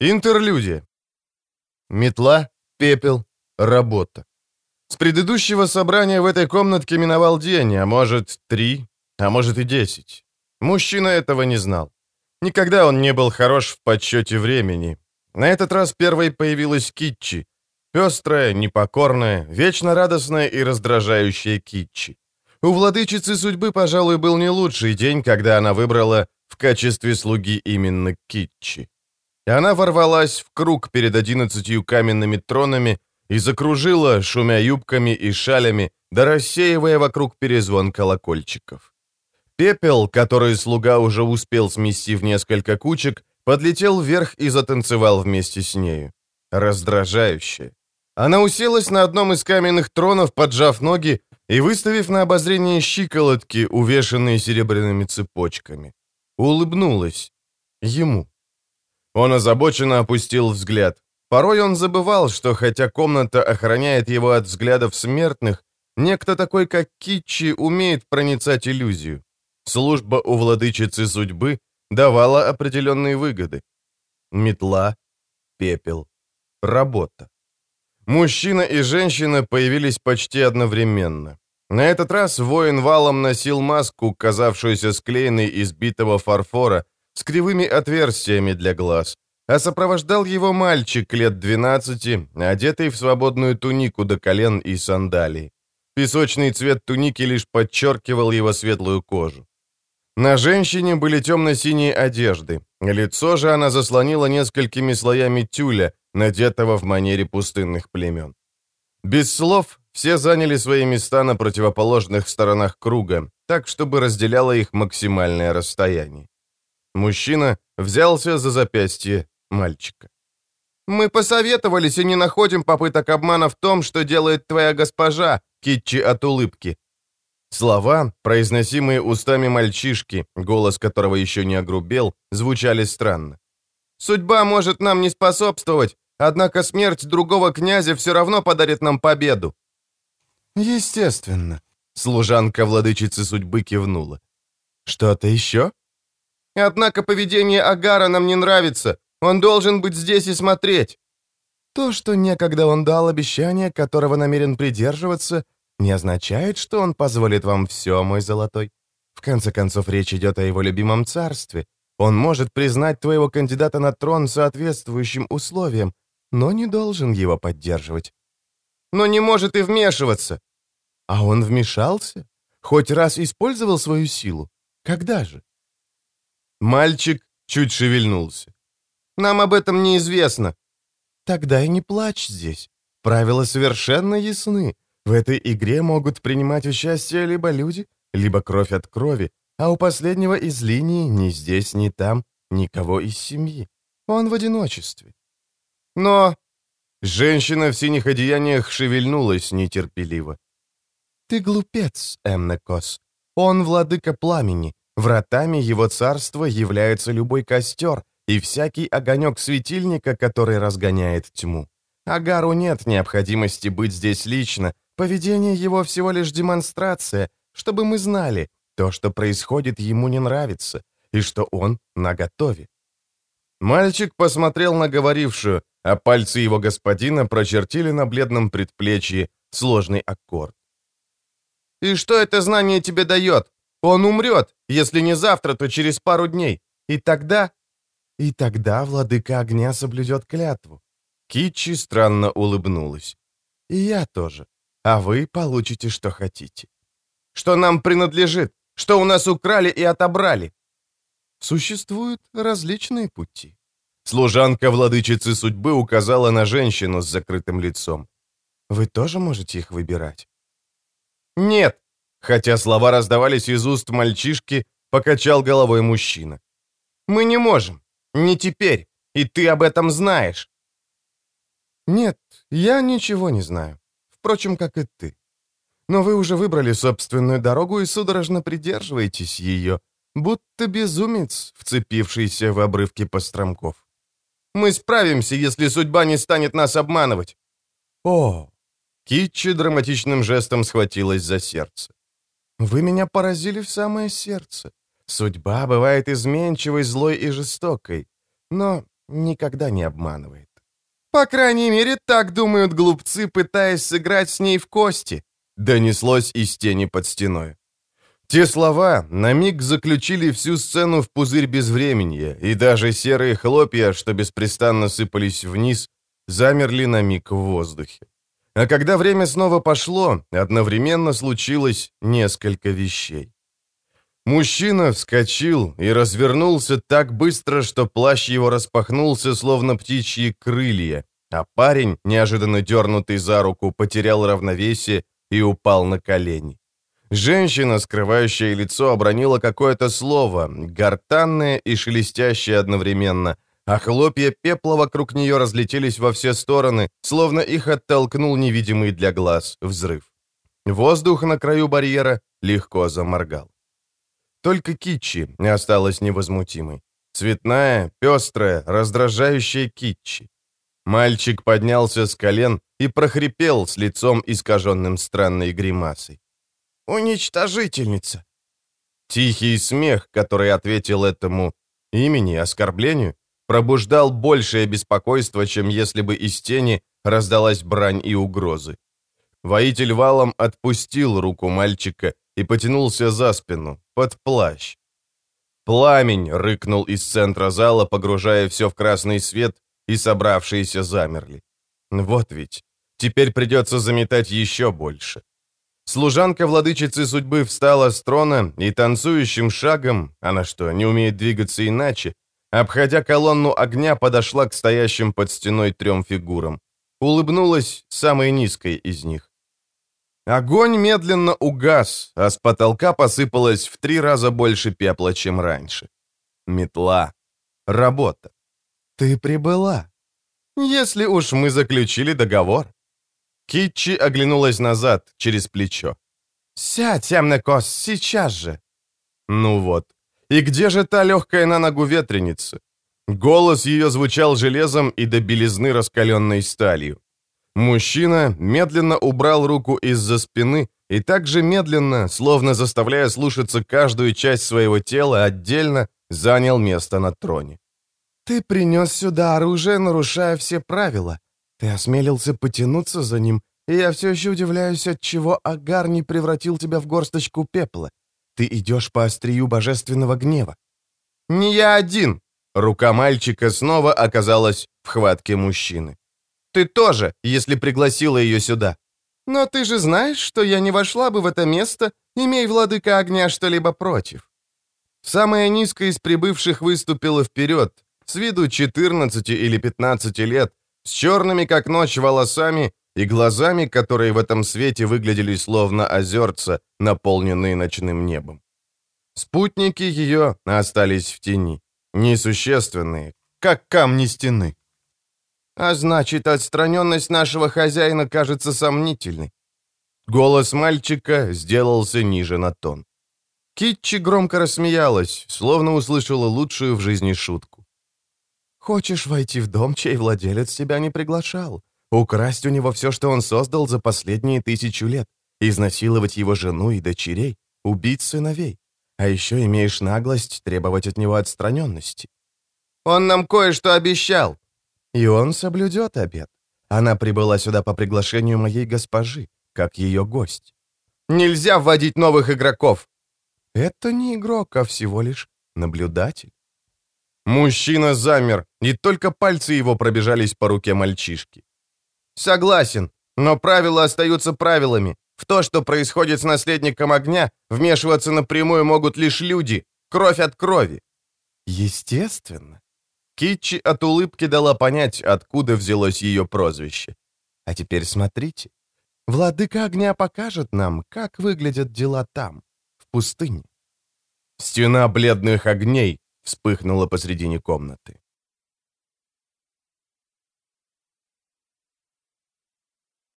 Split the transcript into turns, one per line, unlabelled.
Интерлюдия. Метла, пепел, работа. С предыдущего собрания в этой комнатке миновал день, а может, три, а может и десять. Мужчина этого не знал. Никогда он не был хорош в подсчете времени. На этот раз первой появилась Китчи. Пестрая, непокорная, вечно радостная и раздражающая Китчи. У владычицы судьбы, пожалуй, был не лучший день, когда она выбрала в качестве слуги именно Китчи. Она ворвалась в круг перед одиннадцатью каменными тронами и закружила, шумя юбками и шалями, да рассеивая вокруг перезвон колокольчиков. Пепел, который слуга уже успел смести в несколько кучек, подлетел вверх и затанцевал вместе с нею. Раздражающе. Она уселась на одном из каменных тронов, поджав ноги и выставив на обозрение щиколотки, увешанные серебряными цепочками. Улыбнулась. Ему. Он озабоченно опустил взгляд. Порой он забывал, что хотя комната охраняет его от взглядов смертных, некто такой, как Китчи, умеет проницать иллюзию. Служба у владычицы судьбы давала определенные выгоды. Метла, пепел, работа. Мужчина и женщина появились почти одновременно. На этот раз воин валом носил маску, казавшуюся склеенной из битого фарфора, с кривыми отверстиями для глаз, а сопровождал его мальчик лет 12, одетый в свободную тунику до колен и сандалии. Песочный цвет туники лишь подчеркивал его светлую кожу. На женщине были темно-синие одежды. Лицо же она заслонила несколькими слоями тюля, надетого в манере пустынных племен. Без слов все заняли свои места на противоположных сторонах круга, так, чтобы разделяло их максимальное расстояние. Мужчина взялся за запястье мальчика. «Мы посоветовались и не находим попыток обмана в том, что делает твоя госпожа, Китчи от улыбки». Слова, произносимые устами мальчишки, голос которого еще не огрубел, звучали странно. «Судьба может нам не способствовать, однако смерть другого князя все равно подарит нам победу». «Естественно», — служанка владычицы судьбы кивнула. «Что-то еще?» «Однако поведение Агара нам не нравится. Он должен быть здесь и смотреть». То, что некогда он дал обещание, которого намерен придерживаться, не означает, что он позволит вам все, мой золотой. В конце концов, речь идет о его любимом царстве. Он может признать твоего кандидата на трон соответствующим условиям, но не должен его поддерживать. Но не может и вмешиваться. А он вмешался? Хоть раз использовал свою силу? Когда же? Мальчик чуть шевельнулся. Нам об этом неизвестно. Тогда и не плачь здесь. Правила совершенно ясны. В этой игре могут принимать участие либо люди, либо кровь от крови, а у последнего из линий ни здесь, ни там никого из семьи. Он в одиночестве. Но... Женщина в синих одеяниях шевельнулась нетерпеливо. «Ты глупец, Эмнекос. Он владыка пламени. Вратами его царства является любой костер и всякий огонек светильника, который разгоняет тьму. Агару нет необходимости быть здесь лично. Поведение его всего лишь демонстрация, чтобы мы знали, то, что происходит, ему не нравится, и что он наготове. Мальчик посмотрел на говорившую, а пальцы его господина прочертили на бледном предплечье сложный аккорд. «И что это знание тебе дает? Он умрет, если не завтра, то через пару дней. И тогда...» «И тогда владыка огня соблюдет клятву». Китчи странно улыбнулась. «И я тоже. А вы получите, что хотите». «Что нам принадлежит? Что у нас украли и отобрали?» Существуют различные пути. Служанка владычицы судьбы указала на женщину с закрытым лицом. Вы тоже можете их выбирать? Нет, хотя слова раздавались из уст мальчишки, покачал головой мужчина. Мы не можем. Не теперь. И ты об этом знаешь. Нет, я ничего не знаю. Впрочем, как и ты. Но вы уже выбрали собственную дорогу и судорожно придерживаетесь ее, будто безумец, вцепившийся в обрывки постромков. Мы справимся, если судьба не станет нас обманывать. О! Китчи драматичным жестом схватилась за сердце. Вы меня поразили в самое сердце. Судьба бывает изменчивой, злой и жестокой. Но никогда не обманывает. По крайней мере, так думают глупцы, пытаясь сыграть с ней в кости, донеслось из тени под стеной. Те слова на миг заключили всю сцену в пузырь безвременья, и даже серые хлопья, что беспрестанно сыпались вниз, замерли на миг в воздухе. А когда время снова пошло, одновременно случилось несколько вещей. Мужчина вскочил и развернулся так быстро, что плащ его распахнулся, словно птичьи крылья, а парень, неожиданно дернутый за руку, потерял равновесие и упал на колени. Женщина, скрывающая лицо, обронила какое-то слово, гортанное и шелестящее одновременно, а хлопья пепла вокруг нее разлетелись во все стороны, словно их оттолкнул невидимый для глаз взрыв. Воздух на краю барьера легко заморгал. Только Китчи осталась невозмутимой. Цветная, пестрая, раздражающая Китчи. Мальчик поднялся с колен и прохрипел с лицом искаженным странной гримасой. «Уничтожительница!» Тихий смех, который ответил этому имени, оскорблению, пробуждал большее беспокойство, чем если бы из тени раздалась брань и угрозы. Воитель валом отпустил руку мальчика и потянулся за спину, под плащ. Пламень рыкнул из центра зала, погружая все в красный свет, и собравшиеся замерли. Вот ведь, теперь придется заметать еще больше. Служанка владычицы судьбы встала с трона и танцующим шагом, она что, не умеет двигаться иначе, обходя колонну огня, подошла к стоящим под стеной трем фигурам. Улыбнулась самой низкой из них. Огонь медленно угас, а с потолка посыпалось в три раза больше пепла, чем раньше. Метла. Работа. Ты прибыла. Если уж мы заключили договор. Китчи оглянулась назад, через плечо. «Сядь, темный сейчас же!» Ну вот. И где же та легкая на ногу ветреница? Голос ее звучал железом и до белизны раскаленной сталью. Мужчина медленно убрал руку из-за спины и также медленно, словно заставляя слушаться каждую часть своего тела отдельно, занял место на троне. «Ты принес сюда оружие, нарушая все правила. Ты осмелился потянуться за ним, и я все еще удивляюсь, от чего Агар не превратил тебя в горсточку пепла. Ты идешь по острию божественного гнева». «Не я один!» Рука мальчика снова оказалась в хватке мужчины. «Ты тоже, если пригласила ее сюда. Но ты же знаешь, что я не вошла бы в это место, имей владыка огня что-либо против». Самая низкая из прибывших выступила вперед, с виду 14 или 15 лет, с черными как ночь волосами и глазами, которые в этом свете выглядели словно озерца, наполненные ночным небом. Спутники ее остались в тени, несущественные, как камни стены. А значит, отстраненность нашего хозяина кажется сомнительной. Голос мальчика сделался ниже на тон. Китчи громко рассмеялась, словно услышала лучшую в жизни шутку. «Хочешь войти в дом, чей владелец тебя не приглашал? Украсть у него все, что он создал за последние тысячу лет? Изнасиловать его жену и дочерей? Убить сыновей? А еще имеешь наглость требовать от него отстраненности?» «Он нам кое-что обещал!» «И он соблюдет обет. Она прибыла сюда по приглашению моей госпожи, как ее гость». «Нельзя вводить новых игроков!» «Это не игрок, а всего лишь наблюдатель». Мужчина замер, и только пальцы его пробежались по руке мальчишки. «Согласен, но правила остаются правилами. В то, что происходит с наследником огня, вмешиваться напрямую могут лишь люди, кровь от крови». «Естественно». Китчи от улыбки дала понять, откуда взялось ее прозвище. «А теперь смотрите. Владыка огня покажет нам, как выглядят дела там, в пустыне». Стена бледных огней, вспыхнула посредине комнаты.